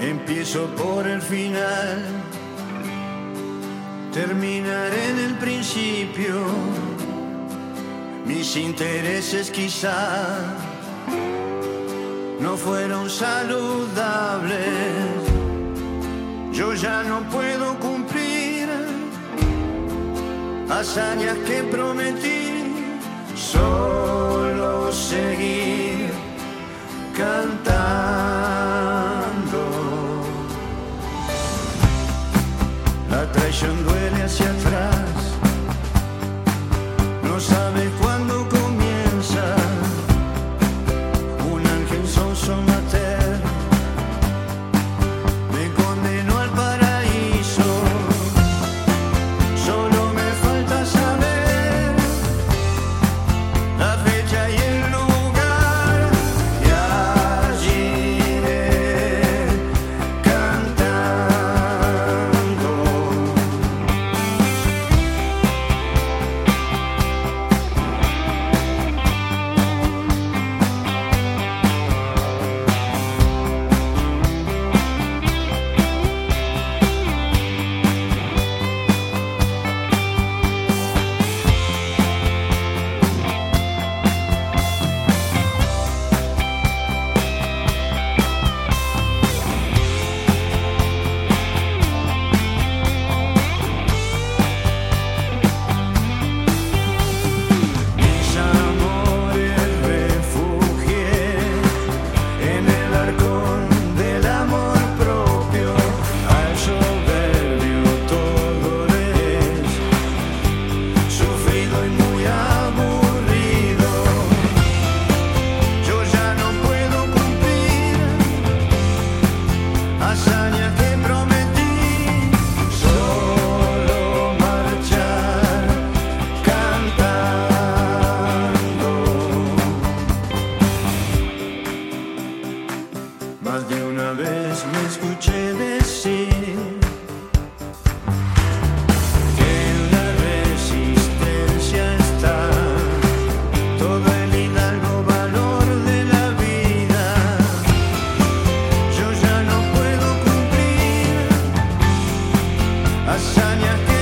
Empiezo por el final, terminaré en el principio. Mis intereses quizá no fueron saludables. Yo ya no puedo cumplir hazañas que prometí, solo seguir traición duele hacia atrás, no sabe cuándo Más de una vez me escuché decir hazañas que